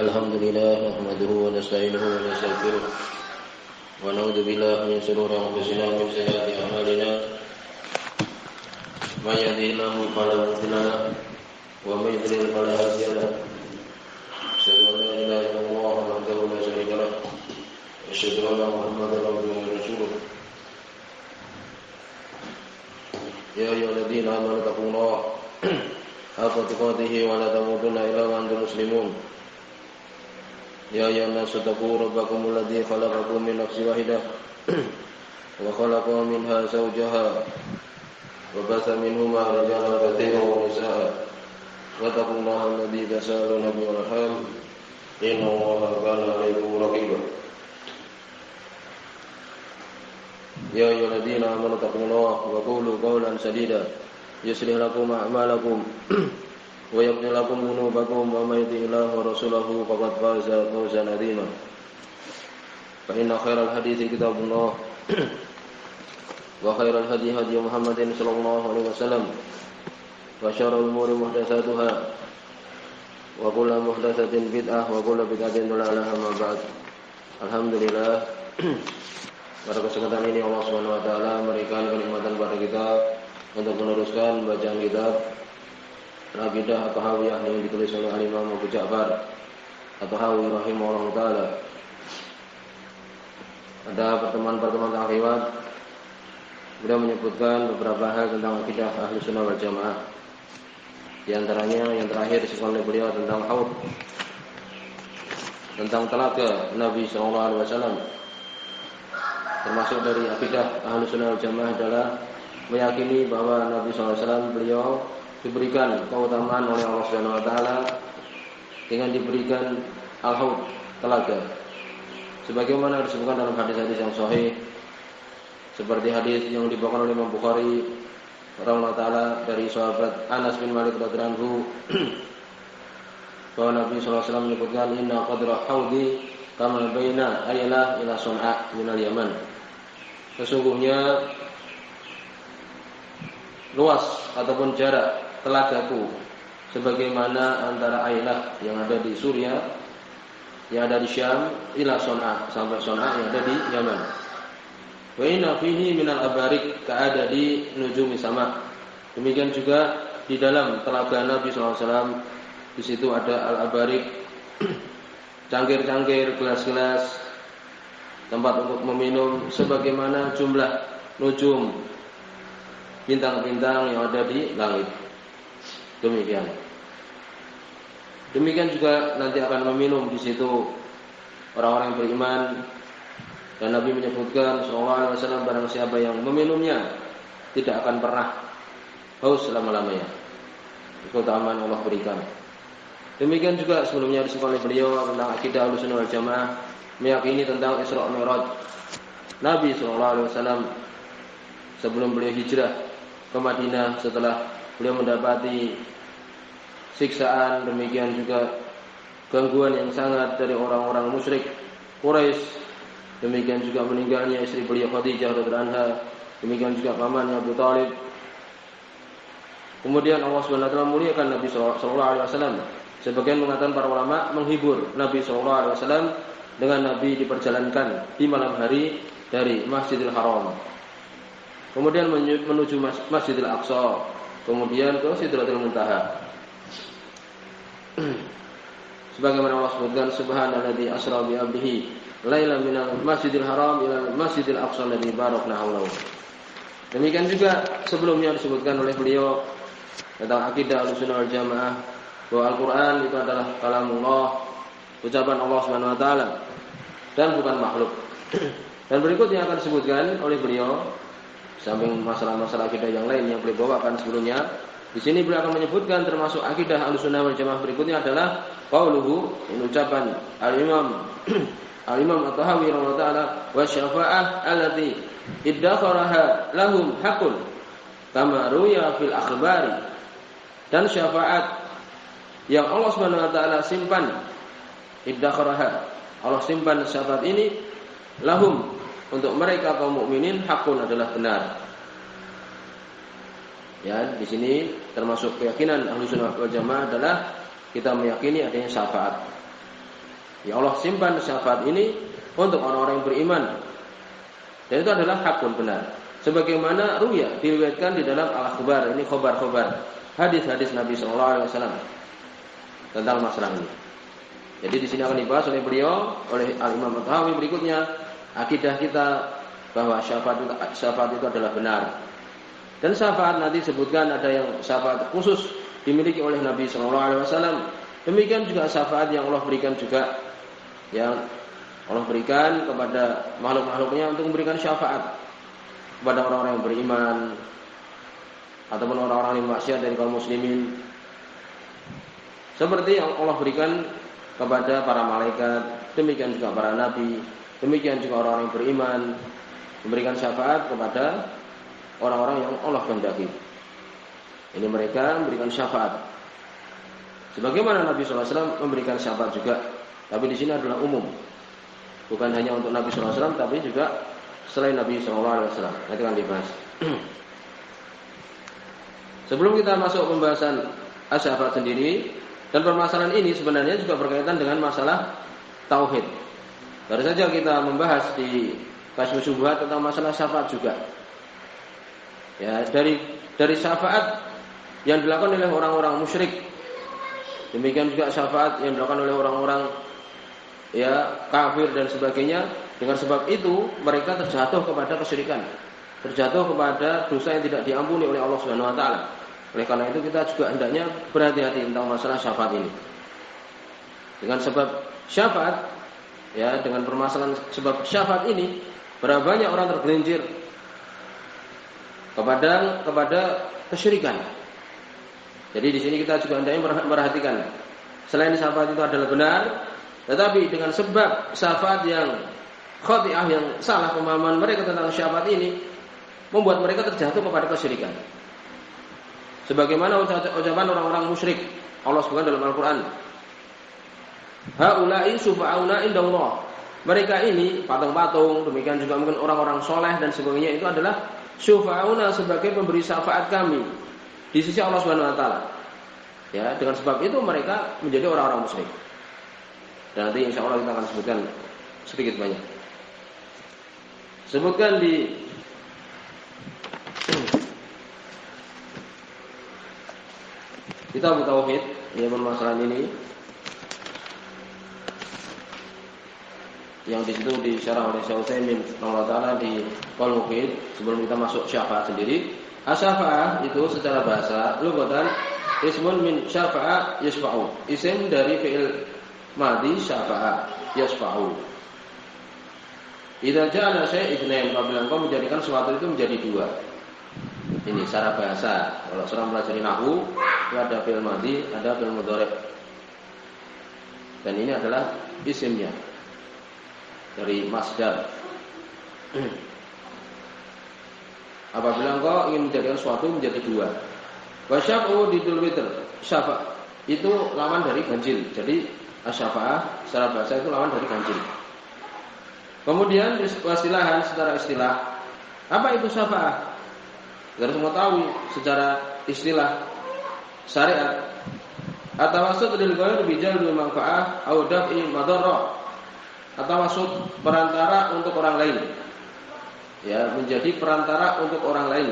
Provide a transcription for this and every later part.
الحمد لله نحمده ونستعينه ونستغفره ونعوذ بالله من شرور انفسنا ومن سيئات اعمالنا من يهده الله فلا مضل له ومن يضلل فلا هادي له اشهد ان لا اله الا الله وحده لا شريك له واشهد ان محمدا عبده ورسوله يا ايها الذين امنوا اتقوا الله حق تقاته ولا تموتن الا وانتم مسلمون يا أيها الناس اتقوا ربكم الذي خلقكم من نفس واحدة وخلق منها زوجها وبث منهما رجالا كثيرا ونساء واتقوا الله الذي تساءلون به والأرحام إن الله كان عليكم رقيبا يا أيها الذين آمنوا اتقوا الله وقولوا قولا سديدا يصلح لكم أعمالكم ويغفر لكم ذنوبكم ومن يطع الله ورسوله فقد فاز فوزا عظيما فإن خير الحديث كتاب الله وخير الهدي هدي محمد صلى الله عليه وسلم وشر الأمور محدثاتها وكل محدثة بدعة وكل بدعة ضلالة أما بعد Alhamdulillah pada kesempatan ini Allah Subhanahu wa taala memberikan kenikmatan kepada kita untuk meneruskan bacaan kitab Al-Aqidah atau Hawiyah yang ditulis oleh Al-Imam Abu Ja'far atau Hawi rahimahullah taala. Ada pertemuan-pertemuan terakhir Beliau menyebutkan beberapa hal tentang akidah ahli sunnah wal jamaah. Di antaranya yang terakhir disebutkan oleh beliau tentang haud, tentang telaga Nabi Shallallahu Alaihi Wasallam. Termasuk dari akidah ahli sunnah wal jamaah adalah meyakini bahwa Nabi SAW beliau diberikan keutamaan oleh Allah Subhanahu wa taala dengan diberikan al-haud telaga. Sebagaimana disebutkan dalam hadis-hadis yang sahih seperti hadis yang dibawakan oleh Imam Bukhari radhiyallahu taala dari sahabat Anas bin Malik radhiyallahu anhu bahwa Nabi SAW menyebutkan inna qadra haudi kama baina ayla ila sun'a min al-Yaman. Sesungguhnya luas ataupun jarak telagaku sebagaimana antara Ailah yang ada di Suria yang ada di Syam ila Son'a sampai Son'a yang ada di Yaman. Wa inna fihi minal abarik keada di nujumi sama. Demikian juga di dalam telaga Nabi SAW di situ ada al abarik cangkir-cangkir, gelas-gelas, tempat untuk meminum sebagaimana jumlah nujum bintang-bintang yang ada di langit. Demikian. Demikian juga nanti akan meminum di situ orang-orang yang beriman dan Nabi menyebutkan sallallahu alaihi wasallam barang siapa yang meminumnya tidak akan pernah haus selama-lamanya. Keutamaan Allah berikan. Demikian juga sebelumnya disebut oleh beliau tentang akidah Ahlussunnah wal Jamaah meyakini tentang Isra Mi'raj. Nabi sallallahu alaihi wasallam sebelum beliau hijrah ke Madinah setelah beliau mendapati siksaan demikian juga gangguan yang sangat dari orang-orang musyrik Quraisy. Demikian juga meninggalnya istri beliau Khadijah radhiyallahu anha. Demikian juga pamannya Abu Talib. Kemudian Allah Subhanahu wa muliakan Nabi sallallahu alaihi wasallam. Sebagian mengatakan para ulama menghibur Nabi sallallahu alaihi wasallam dengan Nabi diperjalankan di malam hari dari Masjidil Haram. Kemudian menuju Masjidil Aqsa kemudian ke Sidratul Muntaha. Sebagaimana Allah sebutkan subhanalladzi asra bi 'abdihi lailan minal masjidil haram ila masjidil aqsa alladzi barakna haulahu. Demikian juga sebelumnya disebutkan oleh beliau tentang akidah Ahlussunnah wal Jamaah bahwa Al-Qur'an itu adalah kalamullah, ucapan Allah Subhanahu wa taala dan bukan makhluk. Dan berikutnya akan disebutkan oleh beliau samping masalah-masalah akidah yang lain yang beliau bawakan sebelumnya di sini beliau akan menyebutkan termasuk akidah Ahlussunnah wal Jamaah berikutnya adalah qauluhu ucapan Al-Imam Al-Imam At-Tahawi rahimahullah taala wa syafa'ah allati iddakharaha lahum hakun kama ruya fil akhbari dan syafaat yang Allah Subhanahu wa taala simpan iddakharaha Allah simpan syafaat ini lahum untuk mereka kaum mukminin hakun adalah benar. Ya, di sini termasuk keyakinan ahlu sunnah wal jamaah adalah kita meyakini adanya syafaat. Ya Allah simpan syafaat ini untuk orang-orang yang beriman. Dan itu adalah hakun benar. Sebagaimana ruya diriwayatkan di dalam al-akhbar, ini khobar-khobar, hadis-hadis Nabi Shallallahu alaihi wasallam tentang masalah ini. Jadi di sini akan dibahas oleh beliau oleh Al-Imam Tahawi berikutnya akidah kita bahwa syafaat itu, syafaat itu adalah benar. Dan syafaat nanti sebutkan ada yang syafaat khusus dimiliki oleh Nabi Shallallahu alaihi wasallam. Demikian juga syafaat yang Allah berikan juga yang Allah berikan kepada makhluk-makhluknya untuk memberikan syafaat kepada orang-orang yang beriman ataupun orang-orang yang maksiat dari kaum muslimin. Seperti yang Allah berikan kepada para malaikat, demikian juga para nabi, demikian juga orang-orang yang beriman memberikan syafaat kepada orang-orang yang Allah kehendaki. Ini mereka memberikan syafaat. Sebagaimana Nabi SAW memberikan syafaat juga tapi di sini adalah umum. Bukan hanya untuk Nabi SAW, tapi juga selain Nabi SAW. Nanti akan dibahas. Sebelum kita masuk pembahasan asyafaat sendiri dan permasalahan ini sebenarnya juga berkaitan dengan masalah tauhid. Baru saja kita membahas di kasus Subhat tentang masalah syafaat juga. Ya, dari dari syafaat yang dilakukan oleh orang-orang musyrik. Demikian juga syafaat yang dilakukan oleh orang-orang ya kafir dan sebagainya dengan sebab itu mereka terjatuh kepada kesyirikan terjatuh kepada dosa yang tidak diampuni oleh Allah Subhanahu wa taala oleh karena itu kita juga hendaknya berhati-hati tentang masalah syafaat ini dengan sebab syafaat ya dengan permasalahan sebab syafaat ini berapa banyak orang tergelincir kepada kepada kesyirikan jadi di sini kita juga hendaknya memperhatikan selain syafaat itu adalah benar tetapi dengan sebab syafaat yang khotiah yang salah pemahaman mereka tentang syafaat ini membuat mereka terjatuh kepada kesyirikan. Sebagaimana ucapan orang-orang musyrik Allah sebutkan dalam Al-Qur'an. Haula'i syufa'una indallah. Mereka ini patung-patung, demikian juga mungkin orang-orang soleh dan sebagainya itu adalah syufa'una sebagai pemberi syafaat kami di sisi Allah Subhanahu wa taala. Ya, dengan sebab itu mereka menjadi orang-orang musyrik. Dan nanti insya Allah kita akan sebutkan sedikit banyak. Sebutkan di Kitab Tauhid yang permasalahan ini yang di situ disyarah oleh Syekh Utsaimin taala di Qaul sebelum kita masuk syafaat sendiri. Asyafaah itu secara bahasa lugatan ismun min syafa'a yasfa'u. Isim dari fi'il madi syafa'a yasfa'u. Idza ja'ala syai' itsnain apabila engkau menjadikan sesuatu itu menjadi dua. Ini secara bahasa. Kalau seorang pelajari nahwu, ada fi'il madi, ada fi'il mudhari. Dan ini adalah isimnya dari masdar. Apabila engkau ingin menjadikan sesuatu menjadi dua. Wasyaf'u didul witr. Syafa' itu lawan dari ganjil. Jadi asyafa'ah secara bahasa itu lawan dari ganjil. Kemudian wasilahan secara istilah apa itu syafa'ah? Kita semua tahu secara istilah syariat maksud dari ghair bijal manfaah au daf'i madarrah atau maksud perantara untuk orang lain ya menjadi perantara untuk orang lain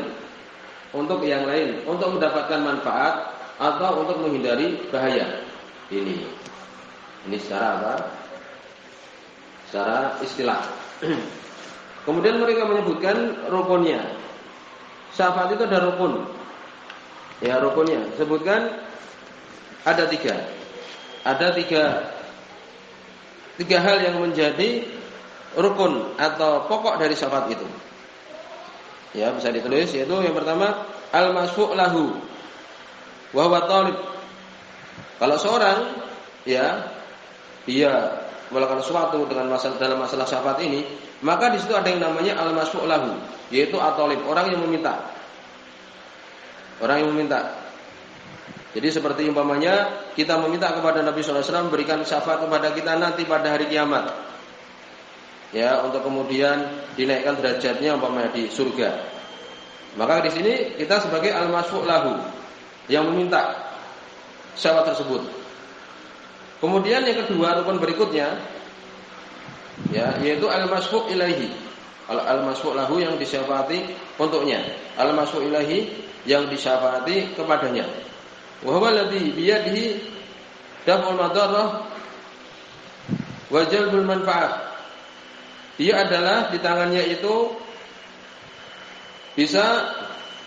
untuk yang lain untuk mendapatkan manfaat atau untuk menghindari bahaya ini ini secara apa? Secara istilah. Kemudian mereka menyebutkan rukunnya. Syafaat itu ada rukun. Ya rukunnya. Sebutkan ada tiga. Ada tiga tiga hal yang menjadi rukun atau pokok dari syafaat itu. Ya bisa ditulis yaitu yang pertama al masfu lahu wa talib. Kalau seorang ya dia melakukan sesuatu dengan masalah dalam masalah syafaat ini, maka di situ ada yang namanya al lahu, yaitu atolib, orang yang meminta. Orang yang meminta. Jadi seperti umpamanya kita meminta kepada Nabi SAW berikan syafaat kepada kita nanti pada hari kiamat. Ya, untuk kemudian dinaikkan derajatnya umpamanya di surga. Maka di sini kita sebagai al lahu yang meminta syafaat tersebut. Kemudian yang kedua rukun berikutnya ya yaitu al-masfuq ilaihi. Al-masfuq lahu yang disyafaati untuknya. Al-masfuq ilaihi yang disyafaati kepadanya. Wa huwa alladhi biyadihi daf'ul madarrah wa jalbul manfaat. Dia adalah di tangannya itu bisa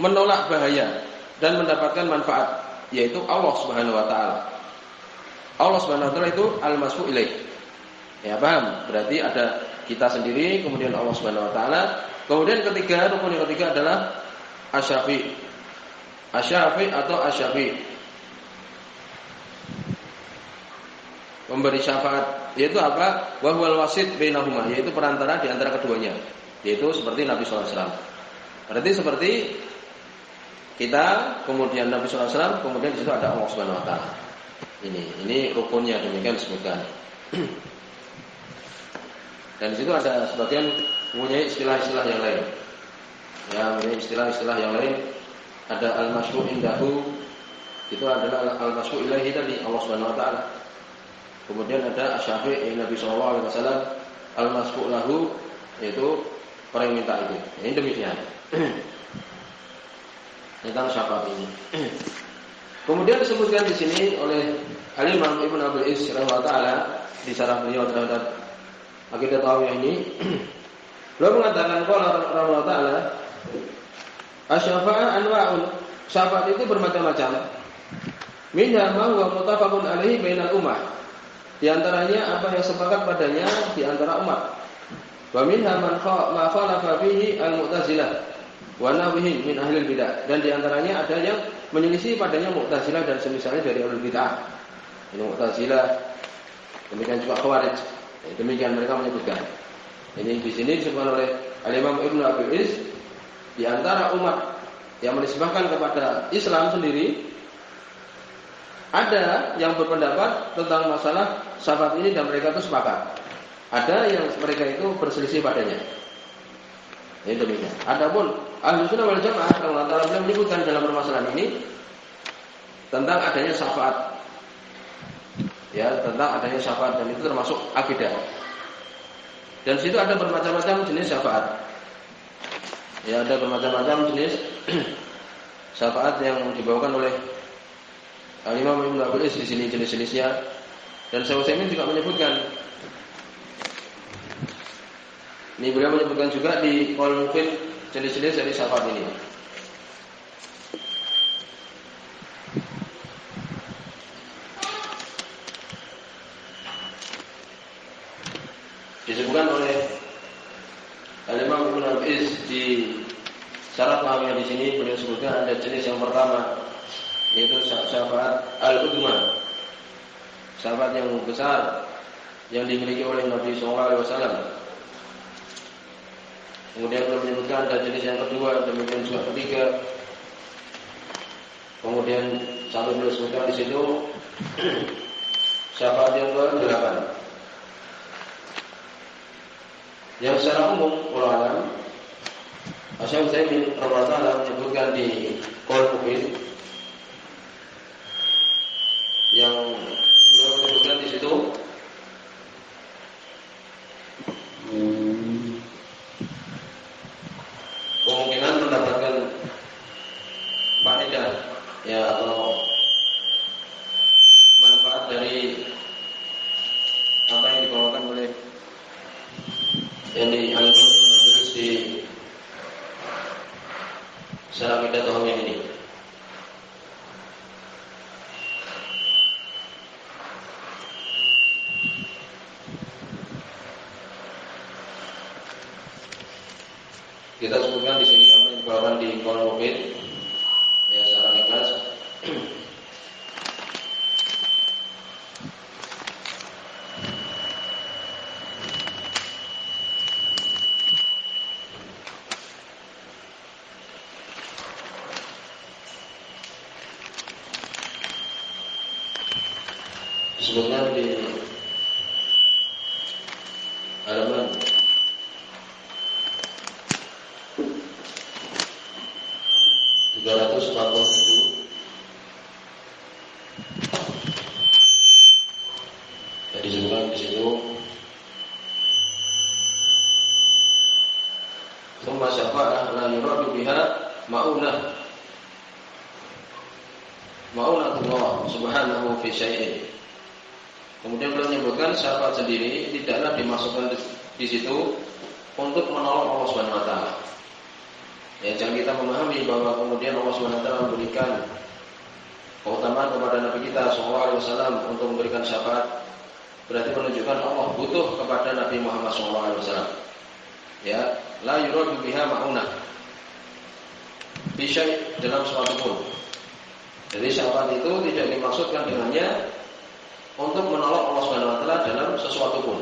menolak bahaya dan mendapatkan manfaat, yaitu Allah Subhanahu wa taala. Allah Subhanahu wa taala itu al-masfu ilaih. Ya, paham? Berarti ada kita sendiri, kemudian Allah Subhanahu wa taala. Kemudian ketiga, rukun yang ketiga adalah asyafi. Asyafi atau asyafi. Memberi syafaat yaitu apa? Wa huwal wasit bainahuma, yaitu perantara di antara keduanya. Yaitu seperti Nabi wasallam. Berarti seperti kita, kemudian Nabi wasallam, kemudian di situ ada Allah Subhanahu wa taala. Ini, ini rukunnya demikian disebutkan. Dan di situ ada sebagian mempunyai istilah-istilah yang lain. Ya, mempunyai istilah-istilah yang lain. Ada al-masyhur indahu itu adalah al-masyhur ilahi tadi Allah Subhanahu wa taala. Kemudian ada asy-syafi' Nabi sallallahu alaihi wasallam al-masyhur lahu yaitu orang yang minta itu. Ini demikian. Tentang syafaat ini. Kemudian disebutkan di sini oleh Al Imam Ibnu Abdul Is taala di sarah beliau terhadap akidah tauhid ini. Beliau mengatakan qala rahimahullah taala asy-syafa'ah anwa'un. Syafaat itu bermacam-macam. Minha ma huwa muttafaqun alaihi bainal ummah. Di antaranya apa yang sepakat padanya di antara umat. Wa minha man ma khalafa fihi al-mu'tazilah wa nawihin min ahli bidah dan di antaranya ada yang menyelisih padanya Mu'tazilah dan semisalnya dari ahli bidah. Ini Mu'tazilah demikian juga Khawarij. Demikian mereka menyebutkan. Ini di sini disebutkan oleh Al-Imam Ibnu Abi Is di antara umat yang menisbahkan kepada Islam sendiri ada yang berpendapat tentang masalah sahabat ini dan mereka itu sepakat. Ada yang mereka itu berselisih padanya. Ini demikian. Adapun ahli sunnah wal jamaah Allah Taala beliau menyebutkan dalam permasalahan ini tentang adanya syafaat. Ya, tentang adanya syafaat dan itu termasuk akidah. Dan situ ada bermacam-macam jenis syafaat. Ya, ada bermacam-macam jenis syafaat yang dibawakan oleh Al-Imam Ibnu Abdul di sini jenis-jenisnya. Dan saya juga menyebutkan ini beliau menyebutkan juga di mufid jenis-jenis dari syafaat ini. Disebutkan oleh Al-Imam Ibn Al-Is di syarat pahamnya di sini beliau sebutkan ada jenis yang pertama yaitu syafaat al-udma. Syafaat yang besar yang dimiliki oleh Nabi SAW Kemudian beliau menyebutkan ada jenis yang kedua, demikian juga ketiga. Kemudian sampai beliau sebutkan di situ syafaat yang ke delapan. Yang secara umum ulama Asyam Zaimin Rasulullah menyebutkan di Qol yang beliau menyebutkan di situ kemungkinan mendapatkan faedah ya atau manfaat dari apa yang dibawakan oleh yang dianggap di secara kita tahun ini. Kita sebutkan di sini apa yang dibawakan di kolom mobil ya secara ikhlas. Disebutkan di syafa'ah la yuradu biha ma'unah ma'unatullah subhanahu fi syai'in. Kemudian beliau menyebutkan syafaat sendiri tidaklah dimasukkan di situ untuk menolong Allah Subhanahu wa taala. Ya, jangan kita memahami bahwa kemudian Allah Subhanahu wa taala memberikan keutamaan kepada Nabi kita wasallam untuk memberikan syafaat berarti menunjukkan Allah butuh kepada Nabi Muhammad wasallam. Ya, la yuradu biha ma'unah. Bisa dalam suatu pun jadi syafaat itu tidak dimaksudkan dengannya untuk menolong Allah Subhanahu wa taala dalam sesuatu pun.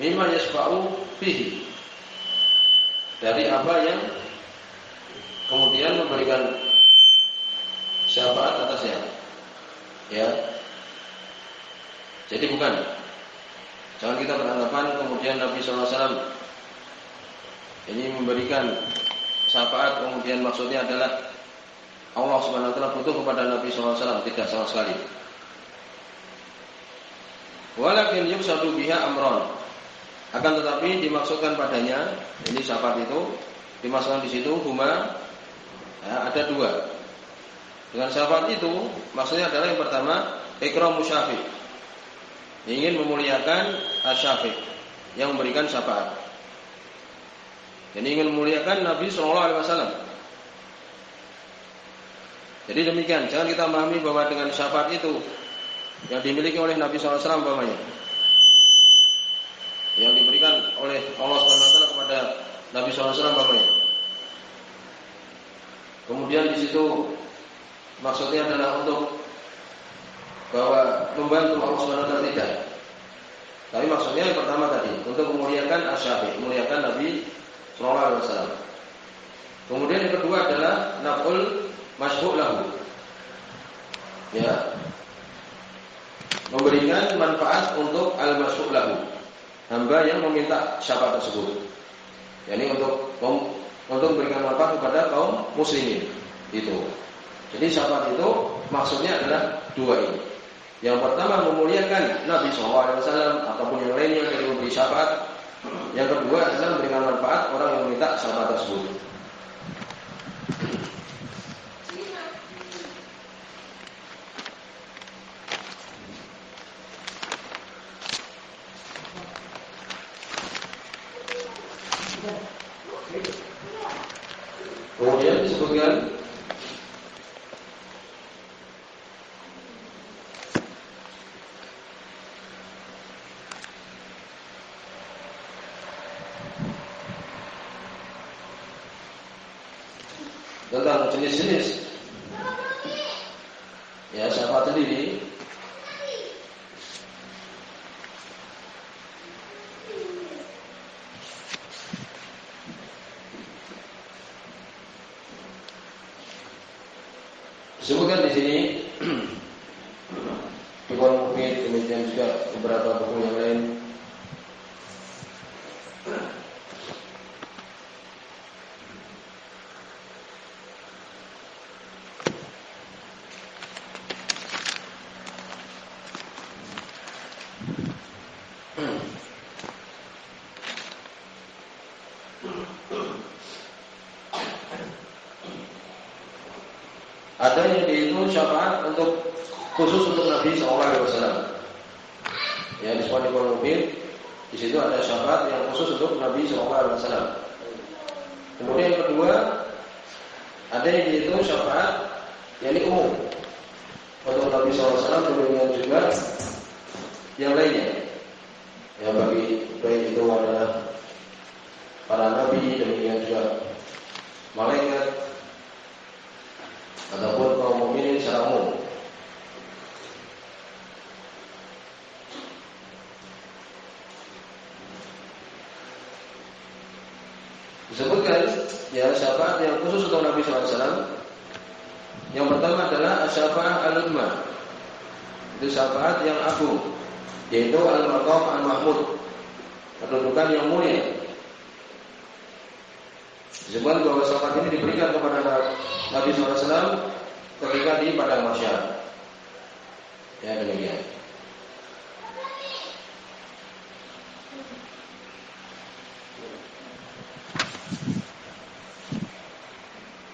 Mimma yasfa'u fihi. Dari apa yang kemudian memberikan syafaat atasnya. Ya. Jadi bukan. Jangan kita beranggapan kemudian Nabi SAW ini memberikan syafaat kemudian maksudnya adalah Allah Subhanahu wa taala butuh kepada Nabi SAW tidak sama sekali. Walakin yuksadu biha amron. Akan tetapi dimaksudkan padanya ini syafaat itu dimaksudkan di situ huma ya, ada dua. Dengan syafaat itu maksudnya adalah yang pertama ikram musyafi. Ingin memuliakan asyafi yang memberikan syafaat. Jadi ingin memuliakan Nabi Shallallahu Alaihi Wasallam jadi demikian, jangan kita memahami bahwa dengan syafaat itu yang dimiliki oleh Nabi SAW umpamanya yang diberikan oleh Allah SWT kepada Nabi SAW umpamanya. Kemudian di situ maksudnya adalah untuk bahwa membantu Allah SWT tidak. Tapi maksudnya yang pertama tadi untuk memuliakan asyafi, memuliakan Nabi SAW. Kemudian yang kedua adalah naful masyhur lahu. Ya. Memberikan manfaat untuk al-masyhur lahu. Hamba yang meminta syafaat tersebut. Yani untuk untuk memberikan manfaat kepada kaum muslimin. Itu. Jadi syafaat itu maksudnya adalah dua ini. Yang pertama memuliakan Nabi SAW ataupun yang lainnya yang memberi syafaat. Yang kedua adalah memberikan manfaat orang yang meminta syafaat tersebut. Kemudian disebutkan tentang jenis-jenis ya siapa sendiri Disebutkan di sini Ibn Mufid demikian juga beberapa buku yang lain ada yang itu syafaat untuk khusus untuk Nabi SAW. Ya di sebuah mungkin di situ ada syafaat yang khusus untuk Nabi SAW. Kemudian yang kedua ada yang itu syafaat yang ini umum untuk Nabi SAW kemudian juga yang lainnya Ya bagi baik itu adalah para nabi demikian juga malaikat ataupun kaum mukminin secara umum. Disebutkan ya syafaat yang khusus untuk Nabi SAW yang pertama adalah syafaat al-udma itu syafaat yang agung yaitu al-maqam al-mahmud kedudukan yang mulia ketika di padang masyar. Ya demikian.